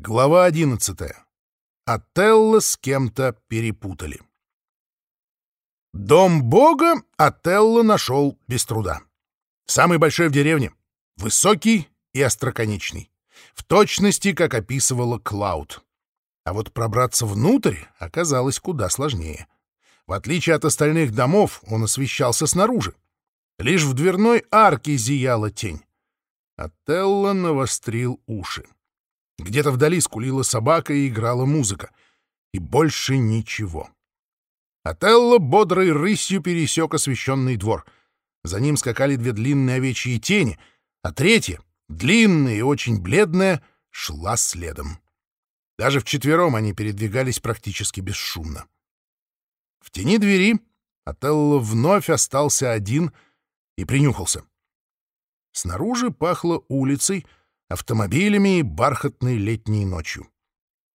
Глава 11. Отелло с кем-то перепутали. Дом бога Отелло нашел без труда. Самый большой в деревне, высокий и остроконечный, в точности, как описывала Клауд. А вот пробраться внутрь оказалось куда сложнее. В отличие от остальных домов, он освещался снаружи. Лишь в дверной арке зияла тень. Отелло навострил уши. Где-то вдали скулила собака и играла музыка. И больше ничего. Отелло бодрой рысью пересек освещенный двор. За ним скакали две длинные овечьи тени, а третья, длинная и очень бледная, шла следом. Даже вчетвером они передвигались практически бесшумно. В тени двери Отелло вновь остался один и принюхался. Снаружи пахло улицей, автомобилями и бархатной летней ночью.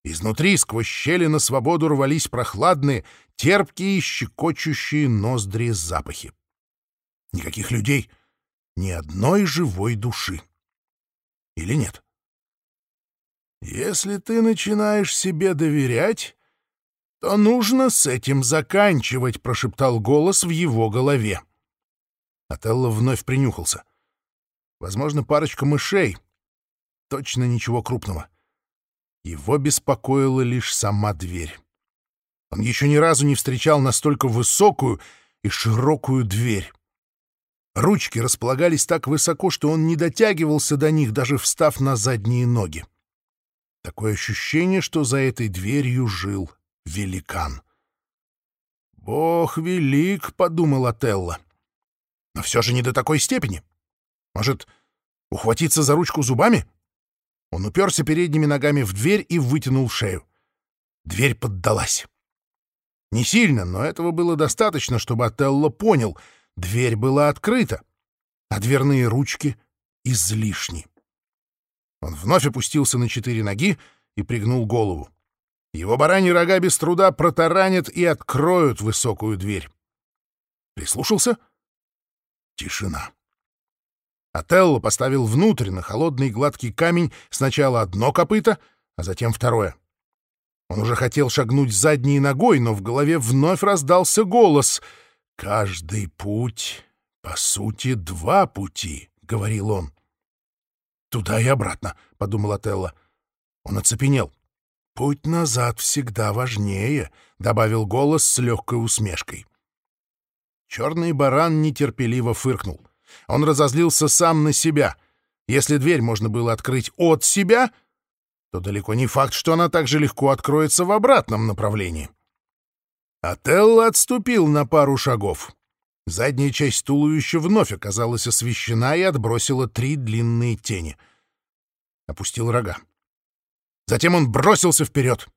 Изнутри сквозь щели на свободу рвались прохладные, терпкие, щекочущие ноздри запахи. Никаких людей, ни одной живой души. Или нет? Если ты начинаешь себе доверять, то нужно с этим заканчивать, прошептал голос в его голове. Отелло вновь принюхался. Возможно, парочка мышей, точно ничего крупного. Его беспокоила лишь сама дверь. Он еще ни разу не встречал настолько высокую и широкую дверь. Ручки располагались так высоко, что он не дотягивался до них, даже встав на задние ноги. Такое ощущение, что за этой дверью жил великан. «Бог велик», — подумал Отелло. «Но все же не до такой степени. Может, ухватиться за ручку зубами?» Он уперся передними ногами в дверь и вытянул шею. Дверь поддалась. Не сильно, но этого было достаточно, чтобы Отелло понял — дверь была открыта, а дверные ручки излишни. Он вновь опустился на четыре ноги и пригнул голову. Его бараньи рога без труда протаранят и откроют высокую дверь. Прислушался? Тишина. Отелло поставил внутрь на холодный гладкий камень сначала одно копыто, а затем второе. Он уже хотел шагнуть задней ногой, но в голове вновь раздался голос. «Каждый путь, по сути, два пути», — говорил он. «Туда и обратно», — подумал Отелло. Он оцепенел. «Путь назад всегда важнее», — добавил голос с легкой усмешкой. Черный баран нетерпеливо фыркнул. Он разозлился сам на себя. Если дверь можно было открыть от себя, то далеко не факт, что она так же легко откроется в обратном направлении. Отелло отступил на пару шагов. Задняя часть туловища вновь оказалась освещена и отбросила три длинные тени. Опустил рога. Затем он бросился вперед.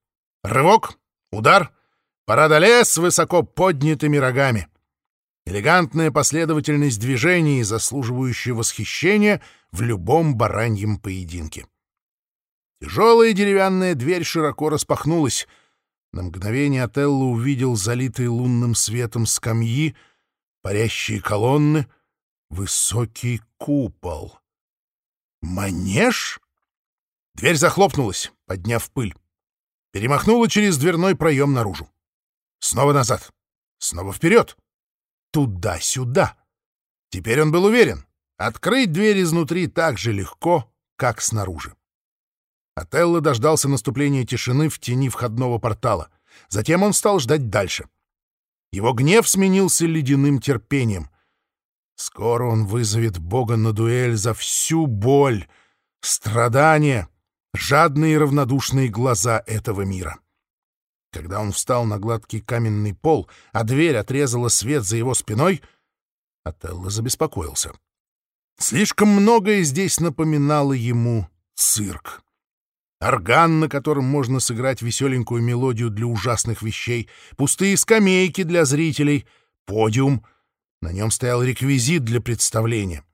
Рывок, удар, парадолес высоко поднятыми рогами. Элегантная последовательность движений, заслуживающая восхищения в любом бараньем поединке. Тяжелая деревянная дверь широко распахнулась. На мгновение Отелло увидел залитые лунным светом скамьи, парящие колонны, высокий купол. Манеж? Дверь захлопнулась, подняв пыль. Перемахнула через дверной проем наружу. Снова назад. Снова вперед туда-сюда. Теперь он был уверен, открыть дверь изнутри так же легко, как снаружи. Отелло дождался наступления тишины в тени входного портала. Затем он стал ждать дальше. Его гнев сменился ледяным терпением. Скоро он вызовет Бога на дуэль за всю боль, страдания, жадные и равнодушные глаза этого мира. Когда он встал на гладкий каменный пол, а дверь отрезала свет за его спиной, Отелло забеспокоился. Слишком многое здесь напоминало ему цирк. Орган, на котором можно сыграть веселенькую мелодию для ужасных вещей, пустые скамейки для зрителей, подиум. На нем стоял реквизит для представления.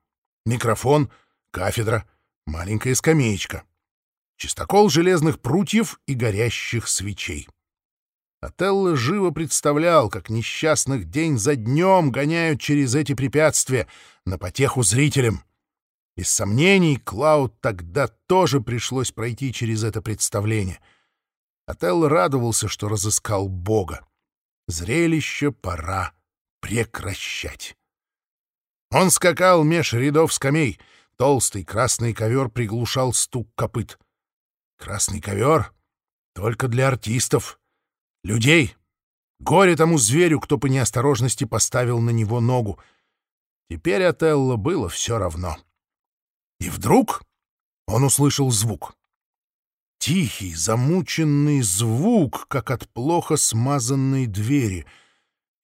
Микрофон, кафедра, маленькая скамеечка. Чистокол железных прутьев и горящих свечей. Отелло живо представлял, как несчастных день за днем гоняют через эти препятствия на потеху зрителям. Без сомнений, Клауд тогда тоже пришлось пройти через это представление. Отелло радовался, что разыскал Бога. Зрелище пора прекращать. Он скакал меж рядов скамей. Толстый красный ковер приглушал стук копыт. Красный ковер только для артистов, людей. Горе тому зверю, кто по неосторожности поставил на него ногу. Теперь Отелло было все равно. И вдруг он услышал звук. Тихий, замученный звук, как от плохо смазанной двери.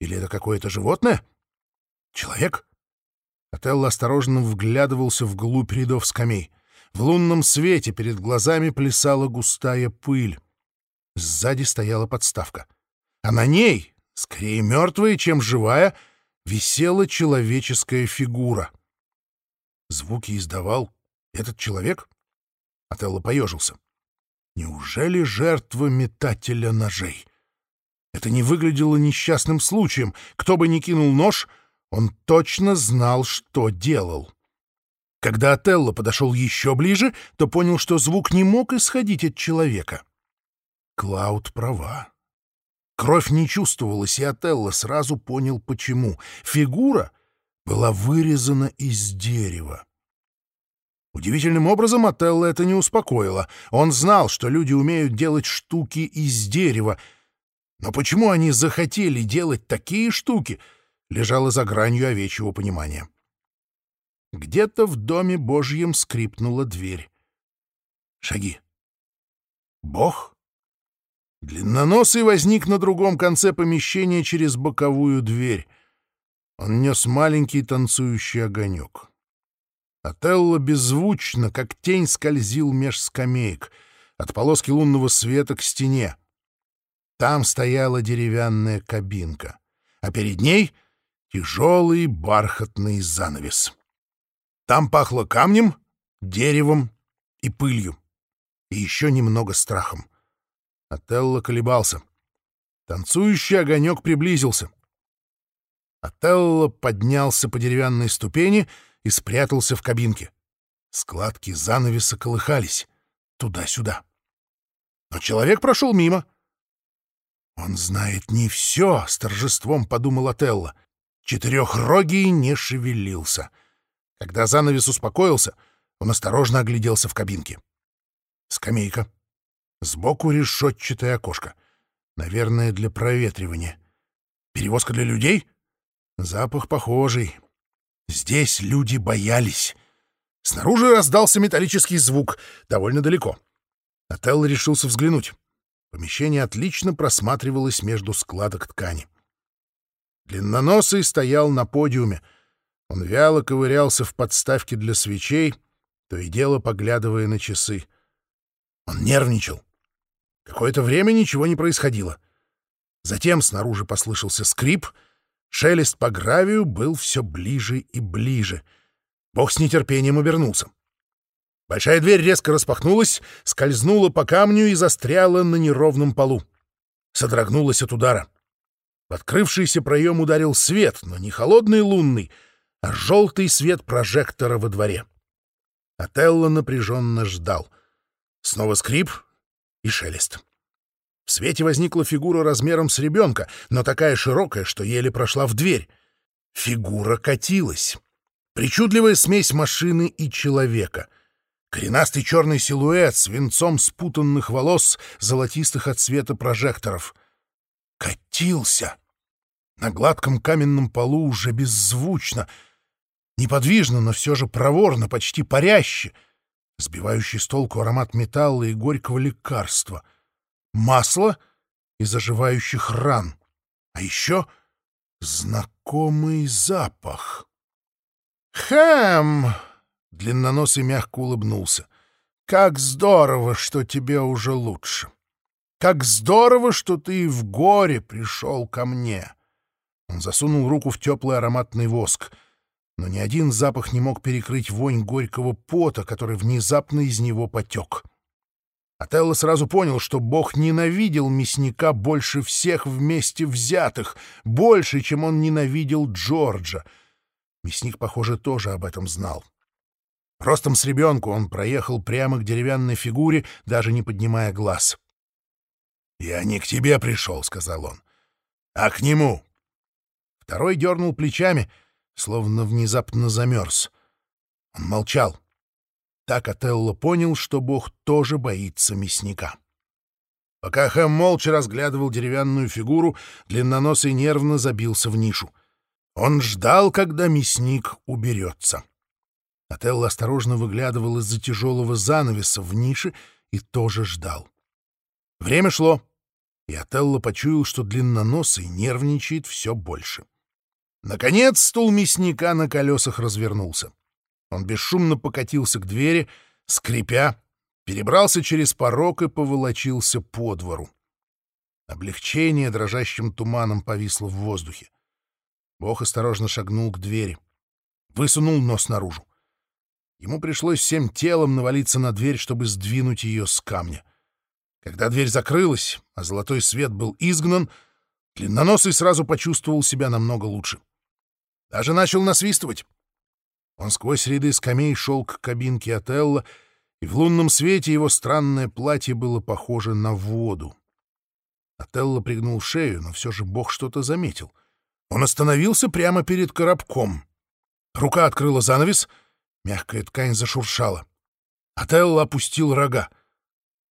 Или это какое-то животное? Человек? Отелло осторожно вглядывался вглубь рядов скамей. В лунном свете перед глазами плясала густая пыль. Сзади стояла подставка. А на ней, скорее мертвая, чем живая, висела человеческая фигура. Звуки издавал этот человек? Отелло поежился. Неужели жертва метателя ножей? Это не выглядело несчастным случаем. Кто бы ни кинул нож, он точно знал, что делал. Когда Отелло подошел еще ближе, то понял, что звук не мог исходить от человека. Клауд права. Кровь не чувствовалась, и Отелло сразу понял, почему. Фигура была вырезана из дерева. Удивительным образом Отелло это не успокоило. Он знал, что люди умеют делать штуки из дерева. Но почему они захотели делать такие штуки — лежала за гранью овечьего понимания. Где-то в доме Божьем скрипнула дверь. Шаги. Бог? Длинноносый возник на другом конце помещения через боковую дверь. Он нес маленький танцующий огонек. Отелло беззвучно, как тень, скользил меж скамеек, от полоски лунного света к стене. Там стояла деревянная кабинка, а перед ней — тяжелый бархатный занавес. Там пахло камнем, деревом и пылью, и еще немного страхом. Отелло колебался. Танцующий огонек приблизился. Отелло поднялся по деревянной ступени и спрятался в кабинке. Складки занавеса колыхались туда-сюда. Но человек прошел мимо. «Он знает не все», — с торжеством подумал Отелло. Четырехрогий не шевелился. Когда занавес успокоился, он осторожно огляделся в кабинке. Скамейка. Сбоку решетчатое окошко. Наверное, для проветривания. Перевозка для людей? Запах похожий. Здесь люди боялись. Снаружи раздался металлический звук, довольно далеко. Отелло решился взглянуть. Помещение отлично просматривалось между складок ткани. Длинноносый стоял на подиуме. Он вяло ковырялся в подставке для свечей, то и дело поглядывая на часы. Он нервничал. Какое-то время ничего не происходило. Затем снаружи послышался скрип, шелест по гравию был все ближе и ближе. Бог с нетерпением обернулся. Большая дверь резко распахнулась, скользнула по камню и застряла на неровном полу. Содрогнулась от удара. В открывшийся проем ударил свет, но не холодный лунный, а желтый свет прожектора во дворе. Отелло напряженно ждал. Снова скрип и шелест. В свете возникла фигура размером с ребенка, но такая широкая, что еле прошла в дверь. Фигура катилась. Причудливая смесь машины и человека. Коренастый черный силуэт с венцом спутанных волос, золотистых от света прожекторов — катился. На гладком каменном полу уже беззвучно, неподвижно, но все же проворно, почти паряще, сбивающий с толку аромат металла и горького лекарства, масла и заживающих ран, а еще знакомый запах. «Хэм!» — длинноносый мягко улыбнулся. «Как здорово, что тебе уже лучше!» Как здорово, что ты в горе пришел ко мне!» Он засунул руку в теплый ароматный воск, но ни один запах не мог перекрыть вонь горького пота, который внезапно из него потек. Отелло сразу понял, что Бог ненавидел мясника больше всех вместе взятых, больше, чем он ненавидел Джорджа. Мясник, похоже, тоже об этом знал. Ростом с ребенку он проехал прямо к деревянной фигуре, даже не поднимая глаз. «Я не к тебе пришел», — сказал он, — «а к нему». Второй дернул плечами, словно внезапно замерз. Он молчал. Так Отелло понял, что бог тоже боится мясника. Пока Хэм молча разглядывал деревянную фигуру, длинноносый нервно забился в нишу. Он ждал, когда мясник уберется. Отелло осторожно выглядывал из-за тяжелого занавеса в нише и тоже ждал. Время шло, и Отелло почуял, что длинноносый нервничает все больше. Наконец стул мясника на колесах развернулся. Он бесшумно покатился к двери, скрипя, перебрался через порог и поволочился по двору. Облегчение дрожащим туманом повисло в воздухе. Бог осторожно шагнул к двери, высунул нос наружу. Ему пришлось всем телом навалиться на дверь, чтобы сдвинуть ее с камня. Когда дверь закрылась, а золотой свет был изгнан, длинноносый сразу почувствовал себя намного лучше. Даже начал насвистывать. Он сквозь ряды скамей шел к кабинке Отелла, и в лунном свете его странное платье было похоже на воду. Отелло пригнул шею, но все же бог что-то заметил. Он остановился прямо перед коробком. Рука открыла занавес, мягкая ткань зашуршала. Отелло опустил рога.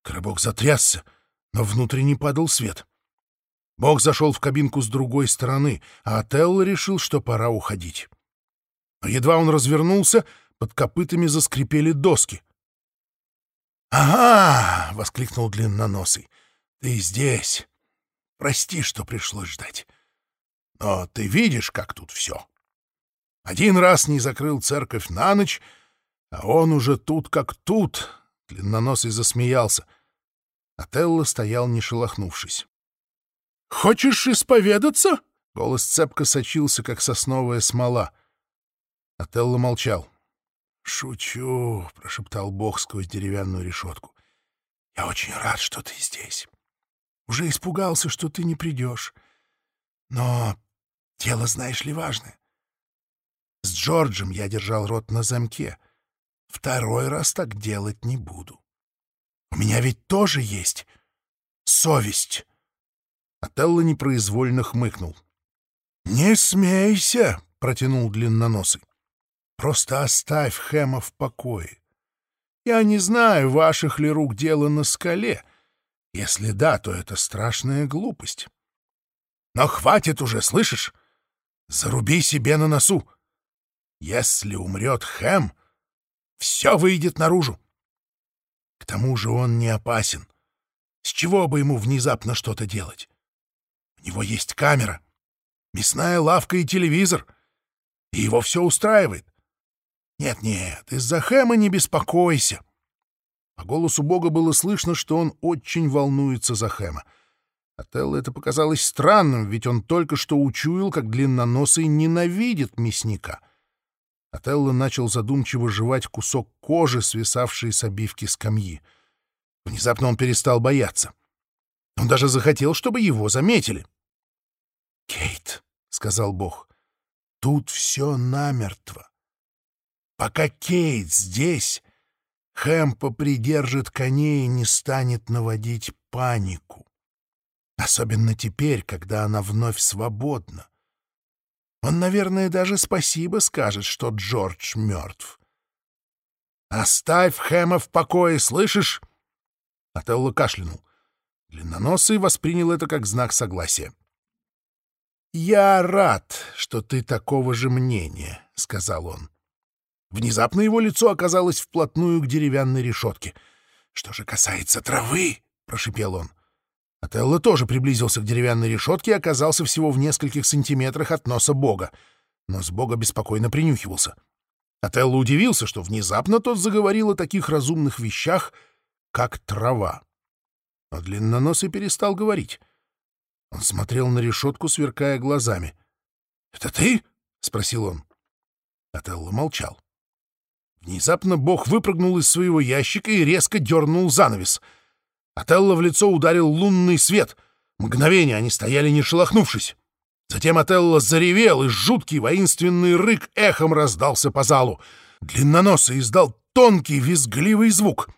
Коробок затрясся, но внутренне падал свет. Бог зашел в кабинку с другой стороны, а Отелло решил, что пора уходить. Но едва он развернулся, под копытами заскрипели доски. «Ага!» — воскликнул длинноносый. «Ты здесь. Прости, что пришлось ждать. Но ты видишь, как тут все. Один раз не закрыл церковь на ночь, а он уже тут как тут!» Длинноносый засмеялся. Отелло стоял, не шелохнувшись. «Хочешь исповедаться?» — голос цепко сочился, как сосновая смола. Отелло молчал. «Шучу», — прошептал Бог сквозь деревянную решетку. «Я очень рад, что ты здесь. Уже испугался, что ты не придешь. Но дело, знаешь ли, важное. С Джорджем я держал рот на замке. Второй раз так делать не буду. У меня ведь тоже есть совесть». Отелло непроизвольно хмыкнул. «Не смейся!» — протянул длинноносый. «Просто оставь Хэма в покое. Я не знаю, ваших ли рук дело на скале. Если да, то это страшная глупость. Но хватит уже, слышишь? Заруби себе на носу. Если умрет Хэм, все выйдет наружу. К тому же он не опасен. С чего бы ему внезапно что-то делать? У него есть камера, мясная лавка и телевизор, и его все устраивает. Нет-нет, из-за Хэма не беспокойся. По голосу Бога было слышно, что он очень волнуется за Хэма. Отелло это показалось странным, ведь он только что учуял, как длинноносый ненавидит мясника. Отелло начал задумчиво жевать кусок кожи, свисавший с обивки скамьи. Внезапно он перестал бояться. Он даже захотел, чтобы его заметили. «Кейт», — сказал Бог, — «тут все намертво. Пока Кейт здесь, Хэм попридержит коней и не станет наводить панику. Особенно теперь, когда она вновь свободна. Он, наверное, даже спасибо скажет, что Джордж мертв. «Оставь Хэма в покое, слышишь?» Отелло кашлянул. Длинноносый воспринял это как знак согласия. «Я рад, что ты такого же мнения», — сказал он. Внезапно его лицо оказалось вплотную к деревянной решетке. «Что же касается травы», — прошипел он. Отелло тоже приблизился к деревянной решетке и оказался всего в нескольких сантиметрах от носа Бога. Но с Бога беспокойно принюхивался. Отелло удивился, что внезапно тот заговорил о таких разумных вещах, как трава. Но длинноносый перестал говорить. Он смотрел на решетку, сверкая глазами. «Это ты?» — спросил он. Отелло молчал. Внезапно бог выпрыгнул из своего ящика и резко дернул занавес. Отелло в лицо ударил лунный свет. Мгновение они стояли, не шелохнувшись. Затем Отелло заревел, и жуткий воинственный рык эхом раздался по залу. Длинноносый издал тонкий визгливый звук.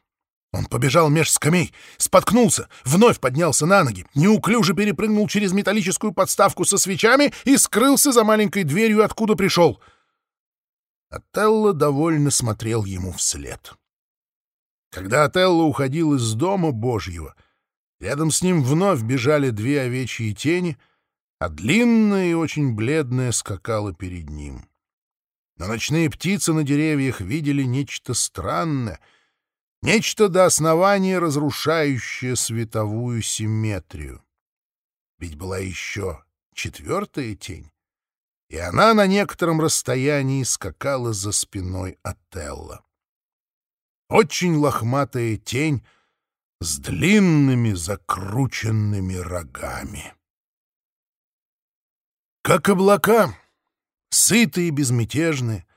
Он побежал меж скамей, споткнулся, вновь поднялся на ноги, неуклюже перепрыгнул через металлическую подставку со свечами и скрылся за маленькой дверью, откуда пришел. Отелло довольно смотрел ему вслед. Когда Отелло уходил из дома Божьего, рядом с ним вновь бежали две овечьи тени, а длинная и очень бледная скакала перед ним. Но ночные птицы на деревьях видели нечто странное, нечто до основания разрушающее световую симметрию. Ведь была еще четвертая тень, и она на некотором расстоянии скакала за спиной Отелла. Очень лохматая тень с длинными закрученными рогами. Как облака, сытые и безмятежные,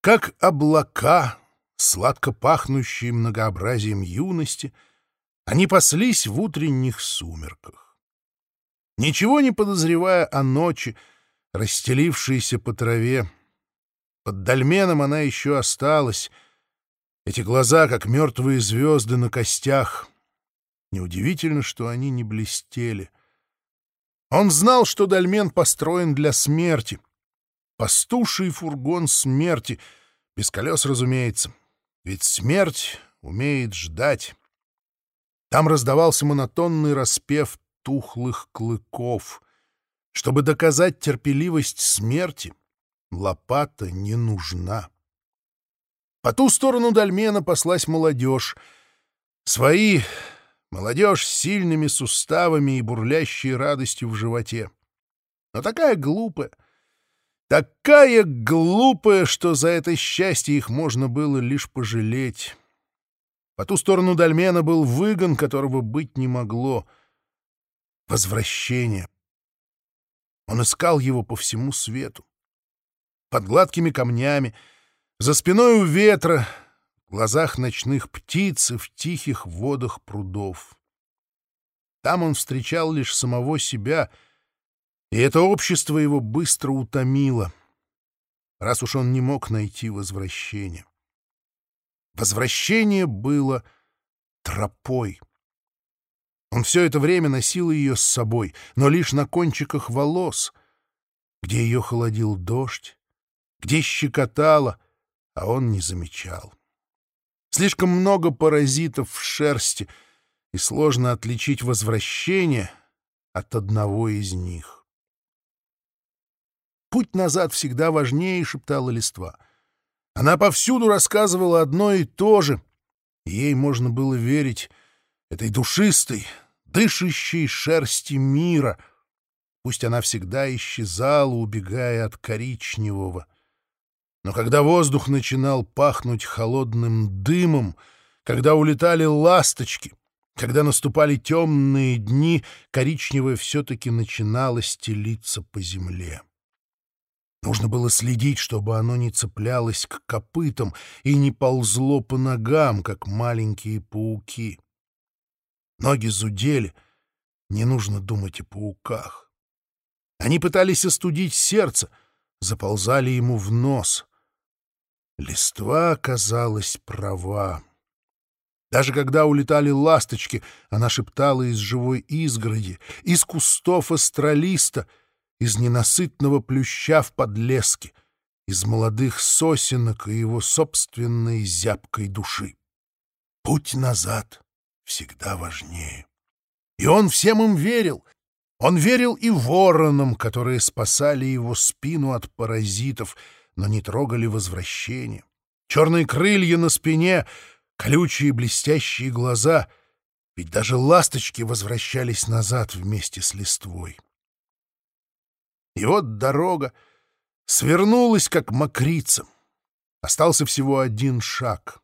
как облака, сладко пахнущие многообразием юности, они паслись в утренних сумерках. Ничего не подозревая о ночи, расстелившейся по траве, под дольменом она еще осталась — эти глаза, как мертвые звезды на костях. Неудивительно, что они не блестели. Он знал, что дольмен построен для смерти. Пастуший фургон смерти. Без колес, разумеется. Ведь смерть умеет ждать. Там раздавался монотонный распев тухлых клыков. Чтобы доказать терпеливость смерти, лопата не нужна. По ту сторону дольмена паслась молодежь. Свои молодежь с сильными суставами и бурлящей радостью в животе. Но такая глупая, такая глупая, что за это счастье их можно было лишь пожалеть. По ту сторону дольмена был выгон, которого быть не могло. Возвращение. Он искал его по всему свету. Под гладкими камнями, за спиной у ветра, в глазах ночных птиц и в тихих водах прудов. Там он встречал лишь самого себя, и это общество его быстро утомило, раз уж он не мог найти возвращение. Возвращение было тропой. Он все это время носил ее с собой, но лишь на кончиках волос, где ее холодил дождь, где щекотало — а он не замечал. Слишком много паразитов в шерсти, и сложно отличить возвращение от одного из них. «Путь назад всегда важнее», — шептала листва. Она повсюду рассказывала одно и то же, ей можно было верить этой душистой, дышащей шерсти мира, пусть она всегда исчезала, убегая от коричневого — но когда воздух начинал пахнуть холодным дымом, когда улетали ласточки, когда наступали темные дни, коричневое все-таки начинало стелиться по земле. Нужно было следить, чтобы оно не цеплялось к копытам и не ползло по ногам, как маленькие пауки. Ноги зудели, не нужно думать о пауках. Они пытались остудить сердце, заползали ему в нос. Листва оказалась права. Даже когда улетали ласточки, она шептала из живой изгороди, из кустов астролиста, из ненасытного плюща в подлеске, из молодых сосенок и его собственной зябкой души. Путь назад всегда важнее. И он всем им верил. Он верил и воронам, которые спасали его спину от паразитов — но не трогали возвращение. Черные крылья на спине, колючие блестящие глаза, ведь даже ласточки возвращались назад вместе с листвой. И вот дорога свернулась, как мокрица. Остался всего один шаг.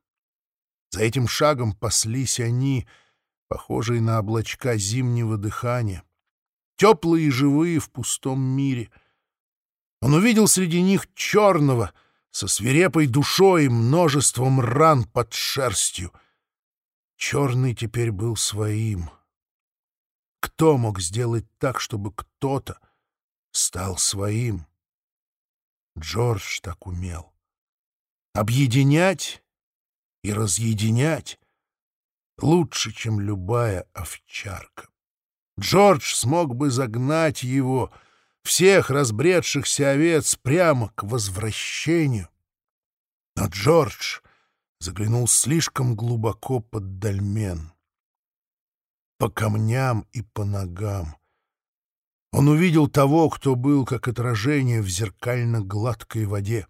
За этим шагом паслись они, похожие на облачка зимнего дыхания, теплые и живые в пустом мире — он увидел среди них черного, со свирепой душой и множеством ран под шерстью. Черный теперь был своим. Кто мог сделать так, чтобы кто-то стал своим? Джордж так умел. Объединять и разъединять лучше, чем любая овчарка. Джордж смог бы загнать его, всех разбредшихся овец, прямо к возвращению. Но Джордж заглянул слишком глубоко под дольмен. По камням и по ногам. Он увидел того, кто был как отражение в зеркально-гладкой воде.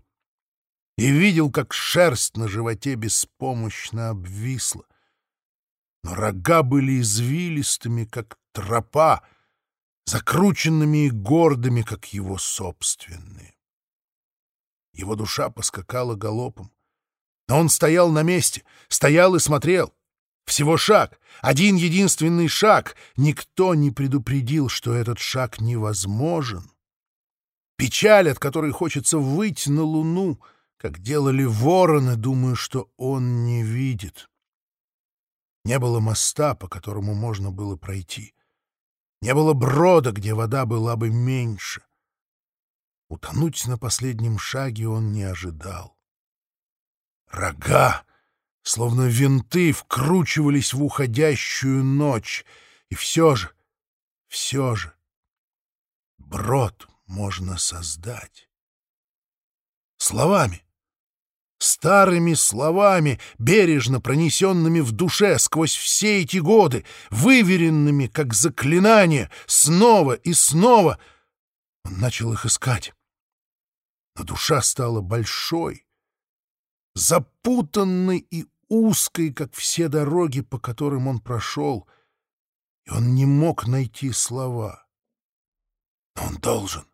И видел, как шерсть на животе беспомощно обвисла. Но рога были извилистыми, как тропа, закрученными и гордыми, как его собственные. Его душа поскакала галопом. Но он стоял на месте, стоял и смотрел. Всего шаг, один единственный шаг. Никто не предупредил, что этот шаг невозможен. Печаль, от которой хочется выйти на луну, как делали вороны, думаю, что он не видит. Не было моста, по которому можно было пройти. Не было брода, где вода была бы меньше. Утонуть на последнем шаге он не ожидал. Рога, словно винты, вкручивались в уходящую ночь. И все же, все же, брод можно создать. Словами, старыми словами, бережно пронесенными в душе сквозь все эти годы, выверенными, как заклинание, снова и снова. Он начал их искать. Но душа стала большой, запутанной и узкой, как все дороги, по которым он прошел, и он не мог найти слова. Но он должен.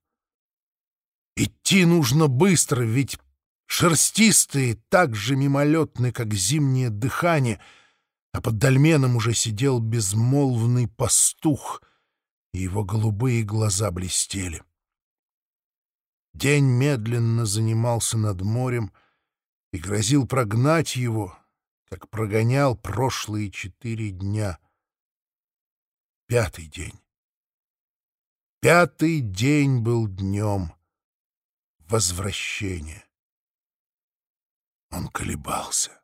Идти нужно быстро, ведь шерстистые так же мимолетны, как зимнее дыхание, а под дольменом уже сидел безмолвный пастух, и его голубые глаза блестели. День медленно занимался над морем и грозил прогнать его, как прогонял прошлые четыре дня. Пятый день. Пятый день был днем возвращения. Он колебался.